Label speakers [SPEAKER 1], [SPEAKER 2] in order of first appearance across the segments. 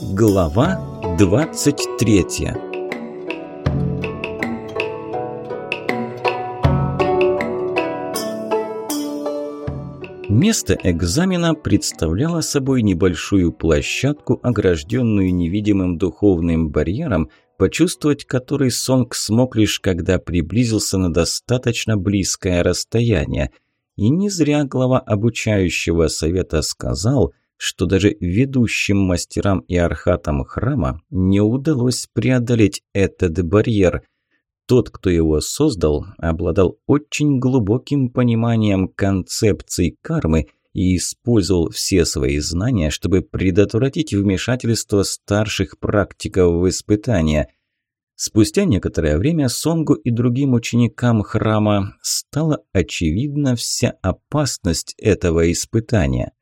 [SPEAKER 1] Глава 23 Место экзамена представляло собой небольшую площадку, огражденную невидимым духовным барьером, почувствовать который Сонг смог лишь когда приблизился на достаточно близкое расстояние. И не зря глава обучающего совета сказал – что даже ведущим мастерам и архатам храма не удалось преодолеть этот барьер. Тот, кто его создал, обладал очень глубоким пониманием концепций кармы и использовал все свои знания, чтобы предотвратить вмешательство старших практиков в испытания – Спустя некоторое время Сонгу и другим ученикам храма стала очевидна вся опасность этого испытания.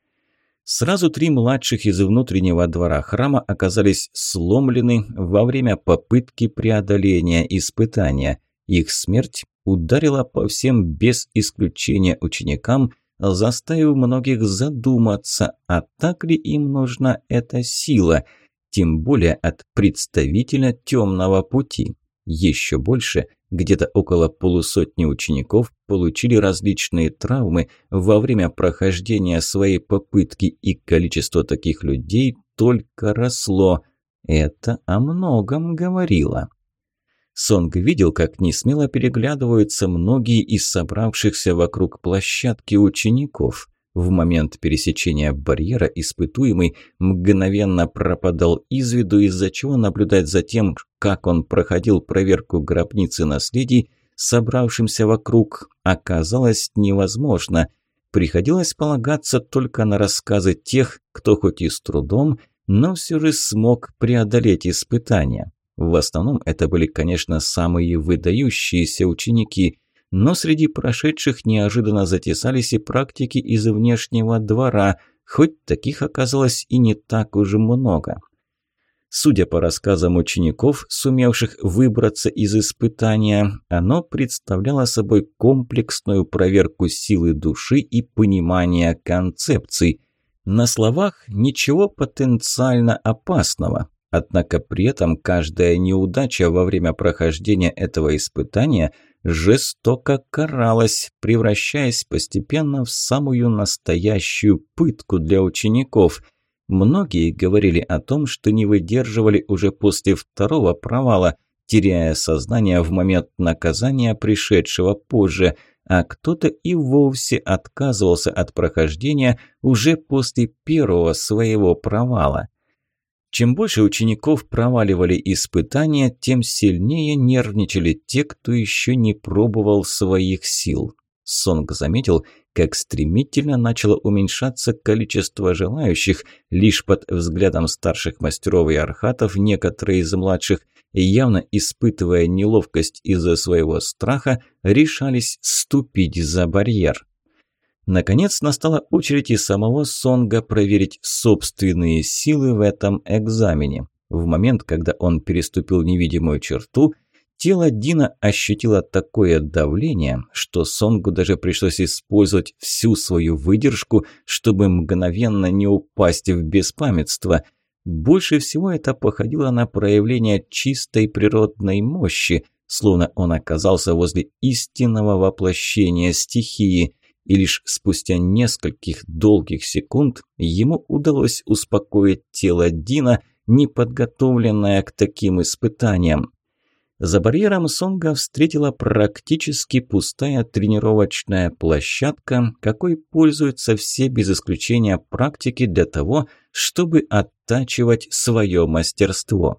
[SPEAKER 1] Сразу три младших из внутреннего двора храма оказались сломлены во время попытки преодоления испытания. Их смерть ударила по всем без исключения ученикам, заставив многих задуматься, а так ли им нужна эта сила, тем более от представителя темного пути. Еще больше, где-то около полусотни учеников получили различные травмы во время прохождения своей попытки, и количество таких людей только росло. Это о многом говорило. Сонг видел, как несмело переглядываются многие из собравшихся вокруг площадки учеников. В момент пересечения барьера испытуемый мгновенно пропадал из виду, из-за чего наблюдать за тем, как он проходил проверку гробницы наследий, собравшимся вокруг, оказалось невозможно. Приходилось полагаться только на рассказы тех, кто хоть и с трудом, но все же смог преодолеть испытания. В основном это были, конечно, самые выдающиеся ученики, но среди прошедших неожиданно затесались и практики из внешнего двора, хоть таких оказалось и не так уж много. Судя по рассказам учеников, сумевших выбраться из испытания, оно представляло собой комплексную проверку силы души и понимания концепций. На словах ничего потенциально опасного, однако при этом каждая неудача во время прохождения этого испытания – жестоко каралась, превращаясь постепенно в самую настоящую пытку для учеников. Многие говорили о том, что не выдерживали уже после второго провала, теряя сознание в момент наказания, пришедшего позже, а кто-то и вовсе отказывался от прохождения уже после первого своего провала. Чем больше учеников проваливали испытания, тем сильнее нервничали те, кто еще не пробовал своих сил. Сонг заметил, как стремительно начало уменьшаться количество желающих, лишь под взглядом старших мастеров и архатов некоторые из младших, явно испытывая неловкость из-за своего страха, решались ступить за барьер. Наконец настала очередь и самого Сонга проверить собственные силы в этом экзамене. В момент, когда он переступил невидимую черту, тело Дина ощутило такое давление, что Сонгу даже пришлось использовать всю свою выдержку, чтобы мгновенно не упасть в беспамятство. Больше всего это походило на проявление чистой природной мощи, словно он оказался возле истинного воплощения стихии – и лишь спустя нескольких долгих секунд ему удалось успокоить тело Дина, не подготовленное к таким испытаниям. За барьером Сонга встретила практически пустая тренировочная площадка, какой пользуются все без исключения практики для того, чтобы оттачивать свое мастерство.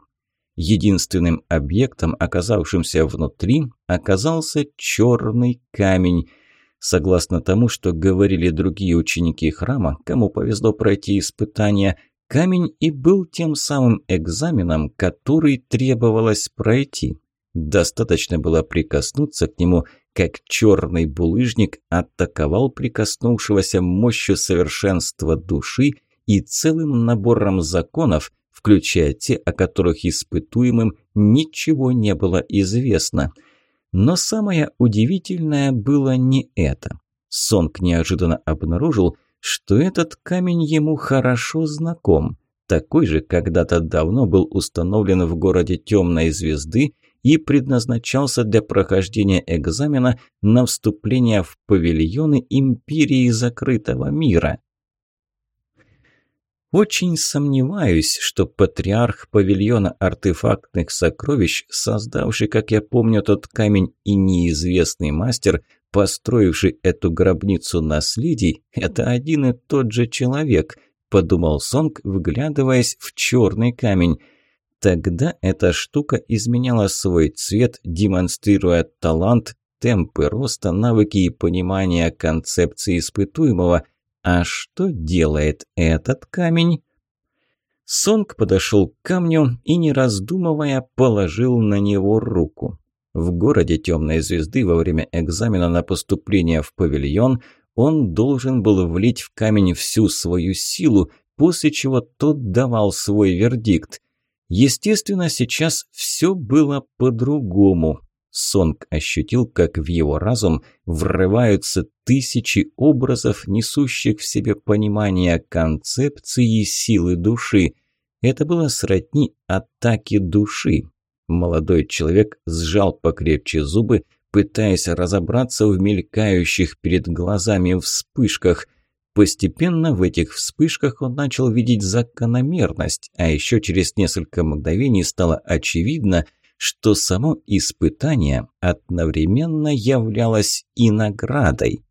[SPEAKER 1] Единственным объектом, оказавшимся внутри, оказался черный камень – Согласно тому, что говорили другие ученики храма, кому повезло пройти испытание, камень и был тем самым экзаменом, который требовалось пройти. Достаточно было прикоснуться к нему, как черный булыжник атаковал прикоснувшегося мощью совершенства души и целым набором законов, включая те, о которых испытуемым ничего не было известно – но самое удивительное было не это. Сонг неожиданно обнаружил, что этот камень ему хорошо знаком. Такой же когда-то давно был установлен в городе Темной Звезды и предназначался для прохождения экзамена на вступление в павильоны Империи Закрытого Мира. Очень сомневаюсь, что патриарх павильона артефактных сокровищ, создавший, как я помню, тот камень и неизвестный мастер, построивший эту гробницу наследий, это один и тот же человек, подумал Сонг, вглядываясь в черный камень. Тогда эта штука изменяла свой цвет, демонстрируя талант, темпы роста, навыки и понимание концепции испытуемого – «А что делает этот камень?» Сонг подошел к камню и, не раздумывая, положил на него руку. В городе Темной Звезды во время экзамена на поступление в павильон он должен был влить в камень всю свою силу, после чего тот давал свой вердикт. Естественно, сейчас все было по-другому. Сонг ощутил, как в его разум врываются тысячи образов, несущих в себе понимание концепции силы души. Это было сродни атаки души. Молодой человек сжал покрепче зубы, пытаясь разобраться в мелькающих перед глазами вспышках. Постепенно в этих вспышках он начал видеть закономерность, а еще через несколько мгновений стало очевидно – что само испытание одновременно являлось и наградой.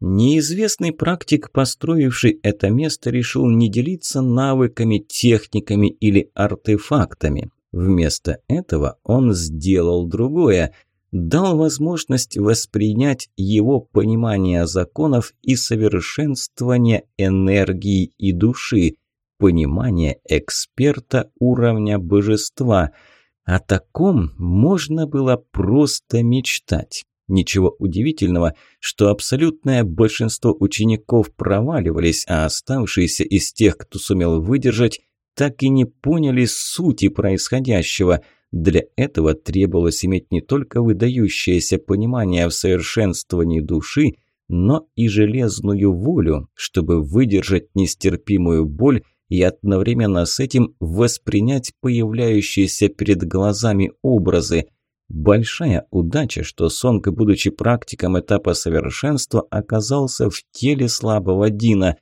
[SPEAKER 1] Неизвестный практик, построивший это место, решил не делиться навыками, техниками или артефактами. Вместо этого он сделал другое – дал возможность воспринять его понимание законов и совершенствование энергии и души, понимание эксперта уровня божества – о таком можно было просто мечтать. Ничего удивительного, что абсолютное большинство учеников проваливались, а оставшиеся из тех, кто сумел выдержать, так и не поняли сути происходящего. Для этого требовалось иметь не только выдающееся понимание в совершенствовании души, но и железную волю, чтобы выдержать нестерпимую боль и одновременно с этим воспринять появляющиеся перед глазами образы. Большая удача, что Сонг, будучи практиком этапа совершенства, оказался в теле слабого Дина.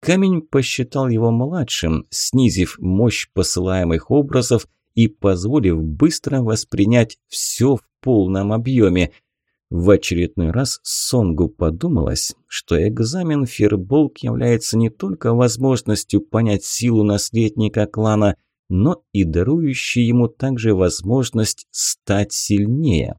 [SPEAKER 1] Камень посчитал его младшим, снизив мощь посылаемых образов и позволив быстро воспринять все в полном объеме – в очередной раз Сонгу подумалось, что экзамен Фирболк является не только возможностью понять силу наследника клана, но и дарующий ему также возможность стать сильнее.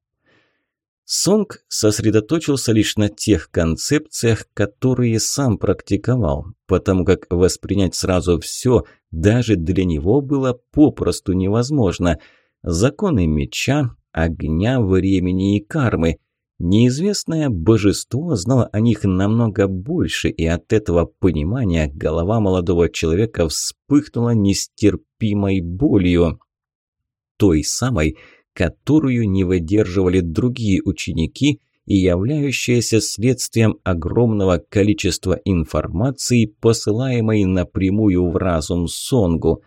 [SPEAKER 1] Сонг сосредоточился лишь на тех концепциях, которые сам практиковал, потому как воспринять сразу все даже для него было попросту невозможно. Законы меча, огня, времени и кармы – Неизвестное божество знало о них намного больше, и от этого понимания голова молодого человека вспыхнула нестерпимой болью. Той самой, которую не выдерживали другие ученики и являющаяся следствием огромного количества информации, посылаемой напрямую в разум Сонгу.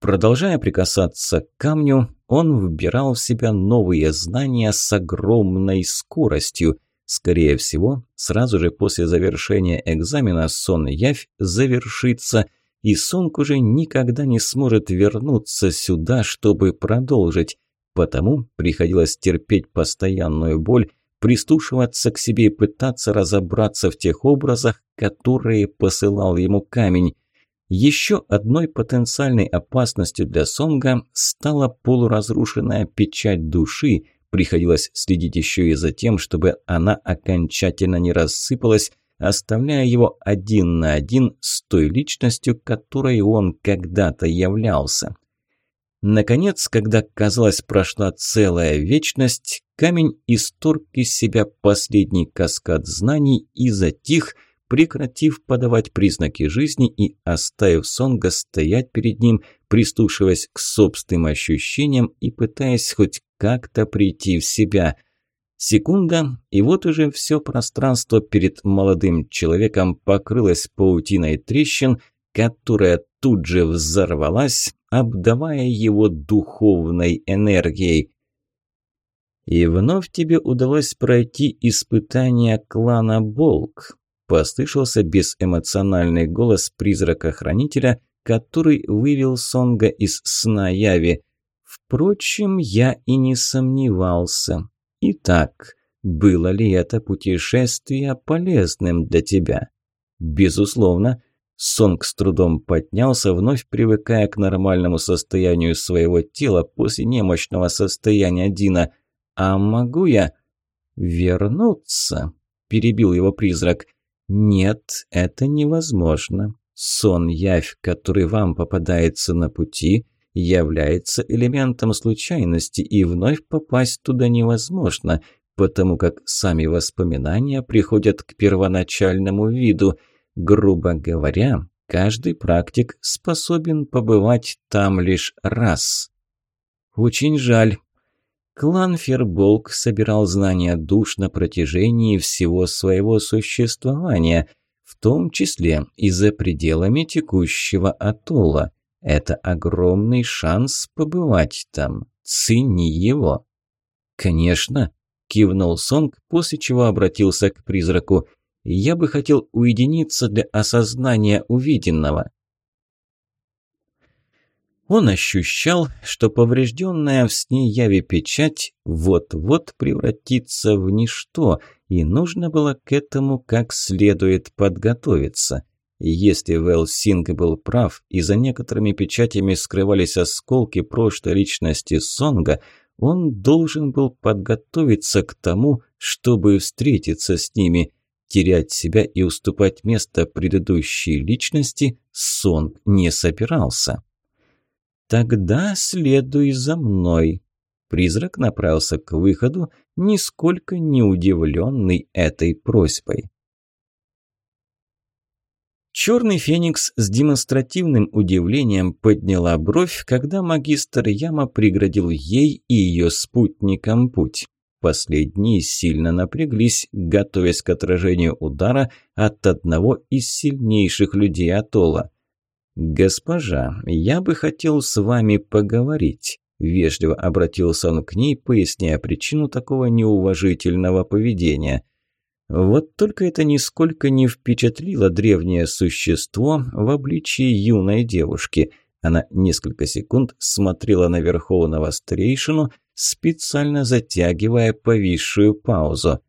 [SPEAKER 1] Продолжая прикасаться к камню, он вбирал в себя новые знания с огромной скоростью. Скорее всего, сразу же после завершения экзамена сон явь завершится, и Сонг уже никогда не сможет вернуться сюда, чтобы продолжить. Потому приходилось терпеть постоянную боль, прислушиваться к себе и пытаться разобраться в тех образах, которые посылал ему камень. Еще одной потенциальной опасностью для Сонга стала полуразрушенная печать души. Приходилось следить еще и за тем, чтобы она окончательно не рассыпалась, оставляя его один на один с той личностью, которой он когда-то являлся. Наконец, когда, казалось, прошла целая вечность, камень исторг из себя последний каскад знаний и затих – прекратив подавать признаки жизни и оставив Сонга стоять перед ним, прислушиваясь к собственным ощущениям и пытаясь хоть как-то прийти в себя. Секунда, и вот уже все пространство перед молодым человеком покрылось паутиной трещин, которая тут же взорвалась, обдавая его духовной энергией. И вновь тебе удалось пройти испытание клана Болк. Послышался безэмоциональный голос призрака-хранителя, который вывел Сонга из сна Яви. Впрочем, я и не сомневался. Итак, было ли это путешествие полезным для тебя? Безусловно. Сонг с трудом поднялся, вновь привыкая к нормальному состоянию своего тела после немощного состояния Дина. «А могу я вернуться?» – перебил его призрак. Нет, это невозможно. Сон, явь, который вам попадается на пути, является элементом случайности, и вновь попасть туда невозможно, потому как сами воспоминания приходят к первоначальному виду. Грубо говоря, каждый практик способен побывать там лишь раз. «Очень жаль», Клан Ферболк собирал знания душ на протяжении всего своего существования, в том числе и за пределами текущего атолла. Это огромный шанс побывать там. Цени его. Конечно, кивнул Сонг, после чего обратился к призраку. Я бы хотел уединиться для осознания увиденного. Он ощущал, что поврежденная в сне яви печать вот-вот превратится в ничто, и нужно было к этому как следует подготовиться. Если Вэлсинг был прав, и за некоторыми печатями скрывались осколки прошлой личности Сонга, он должен был подготовиться к тому, чтобы встретиться с ними. Терять себя и уступать место предыдущей личности Сонг не собирался. Тогда следуй за мной». Призрак направился к выходу, нисколько не удивленный этой просьбой. Черный феникс с демонстративным удивлением подняла бровь, когда магистр Яма преградил ей и ее спутникам путь. Последние сильно напряглись, готовясь к отражению удара от одного из сильнейших людей Атолла. «Госпожа, я бы хотел с вами поговорить», – вежливо обратился он к ней, поясняя причину такого неуважительного поведения. Вот только это нисколько не впечатлило древнее существо в обличии юной девушки. Она несколько секунд смотрела на верховного старейшину, специально затягивая повисшую паузу.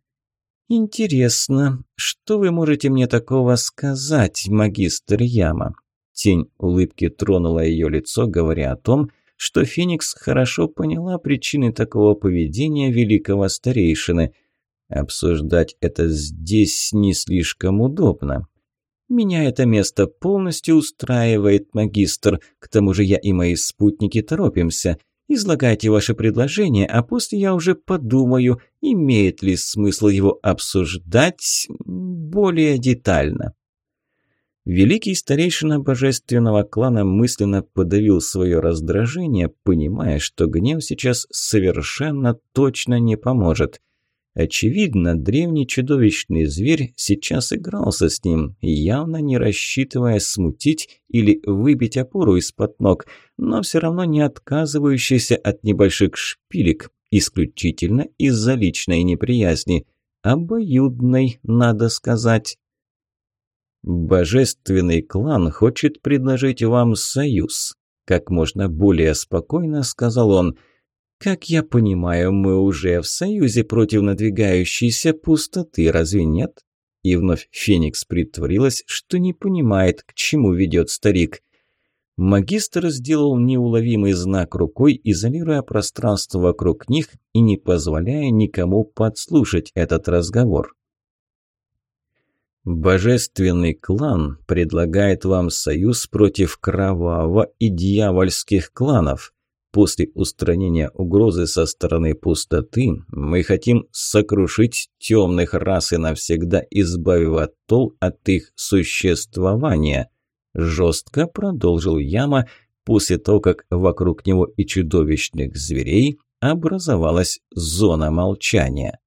[SPEAKER 1] «Интересно, что вы можете мне такого сказать, магистр Яма?» Тень улыбки тронула ее лицо, говоря о том, что Феникс хорошо поняла причины такого поведения великого старейшины. Обсуждать это здесь не слишком удобно. «Меня это место полностью устраивает, магистр. К тому же я и мои спутники торопимся. Излагайте ваше предложение, а после я уже подумаю, имеет ли смысл его обсуждать более детально». Великий старейшина божественного клана мысленно подавил свое раздражение, понимая, что гнев сейчас совершенно точно не поможет. Очевидно, древний чудовищный зверь сейчас игрался с ним, явно не рассчитывая смутить или выбить опору из-под ног, но все равно не отказывающийся от небольших шпилек, исключительно из-за личной неприязни. Обоюдной, надо сказать. Божественный клан хочет предложить вам союз. Как можно более спокойно сказал он. Как я понимаю, мы уже в союзе против надвигающейся пустоты, разве нет? И вновь Феникс притворилась, что не понимает, к чему ведет старик. Магистр сделал неуловимый знак рукой, изолируя пространство вокруг них и не позволяя никому подслушать этот разговор. Божественный клан предлагает вам союз против кровавого и дьявольских кланов. После устранения угрозы со стороны пустоты мы хотим сокрушить темных рас и навсегда избавив Атолл от их существования. Жестко продолжил Яма после того, как вокруг него и чудовищных зверей образовалась зона молчания.